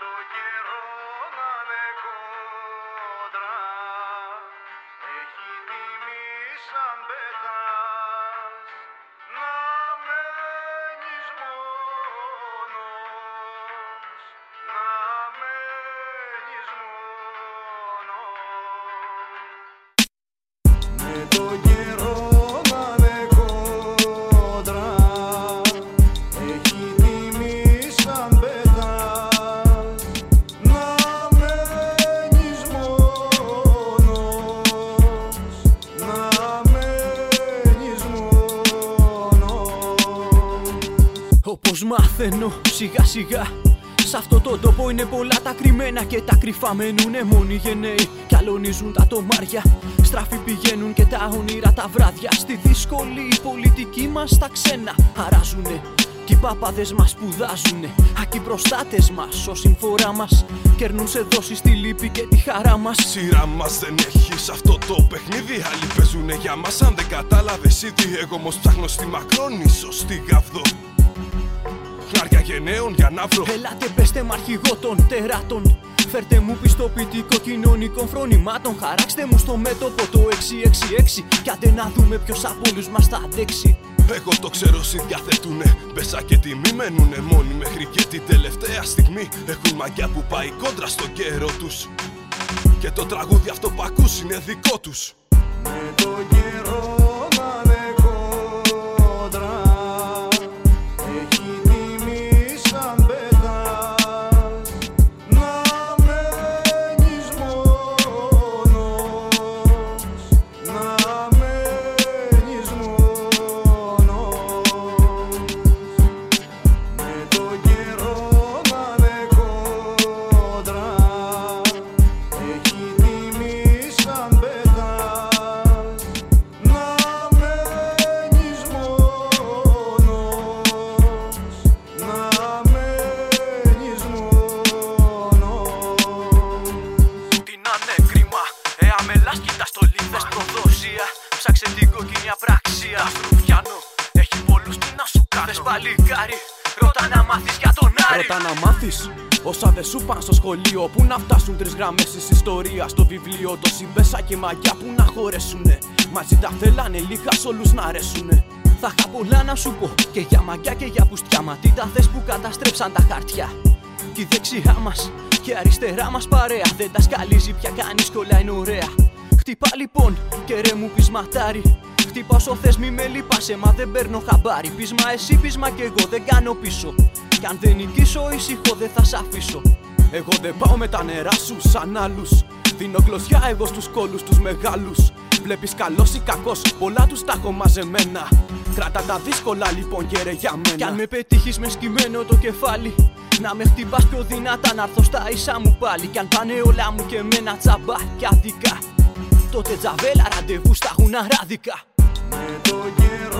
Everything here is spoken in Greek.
το καιρό μόνος Όπως μαθαίνω σιγά σιγά Σ' αυτό το τόπο είναι πολλά τα κρυμμένα και τα κρυφά μένουνε μόνοι γενναίοι Κι αλωνίζουν τα τομάρια Στράφοι πηγαίνουν και τα όνειρα τα βράδια Στη δύσκολη πολιτική μας τα ξένα χαράζουνε Κι οι πάπαδες μας σπουδάζουνε Ακοί προστάτες μας, ο συμφορά μας Κέρνουν σε δόσεις τη λύπη και τη χαρά μας Σειρά μας δεν έχει σε αυτό το παιχνίδι. Άλλοι παίζουνε για μας. Αν δεν κατάλαβε ήδη, εγώ όμως ψάχνω στη μακρόνη σωστή γαβδό. Χνάρια γενναίων για να βρω. Ελάτε πέστε μ' αρχηγό των τεράτων Φέρτε μου πιστοποιητικό κοινωνικών φρονημάτων Χαράξτε μου στο μέτωπο το 666 Κι άντε να δούμε ποιος από όλους μας θα αντέξει Εγώ το ξέρω όσοι διαθέτουνε. Μπέσα και τιμή μένουνε μόνοι μέχρι και την τελευταία στιγμή. Έχουν μαγιά που πάει κόντρα στον καιρό τους. Και το τραγούδι αυτό που ακούς είναι δικό τους Με το καιρό παλικάρι, ρώτα να μάθεις για τον Άρη. Ρώτα να μάθεις. Όσα δεν σου πάνε στο σχολείο Που να φτάσουν τρεις γραμμές της ιστορίας. Στο βιβλίο το συμπέσα και μαγιά που να χωρέσουνε. Μαζί τα θέλανε λίγα σ' όλους να αρέσουνε. Θα είχα πολλά να σου πω και για μαγιά και για πουστιά. Μα τι τα θες που καταστρέψαν τα χαρτιά. Κι η δεξιά μας και αριστερά μας παρέα. Δεν τα σκαλίζει πια κανείς κι όλα είναι ωραία. Χτυπά λοιπόν και ρε μου πεισματάρι Χτυπά όσο θες μη με λυπάσαι μα δεν παίρνω χαμπάρι. Πείσμα εσύ πείσμα κι εγώ δεν κάνω πίσω. Κι αν δεν νικήσω ήσυχο δεν θα σ' αφήσω. Εγώ δεν πάω με τα νερά σου σαν άλλους. Δίνω γλωσσιά εγώ στους κόλους τους μεγάλους. Βλέπεις καλός ή κακός, πολλά τους τα έχω μαζεμένα. Κράτα τα δύσκολα λοιπόν και ρε για μένα. Κι αν με πετύχεις μες σκυμμένο το κεφάλι Να με χτυπάς πιο δυνατά να έρθω στα ίσα μου πάλι. Κι αν πάνε όλα μου και εμένα τσαμπά και αδικά Τότε τζαβέλα ραντεβού στα γουναράδικα Με το καιρό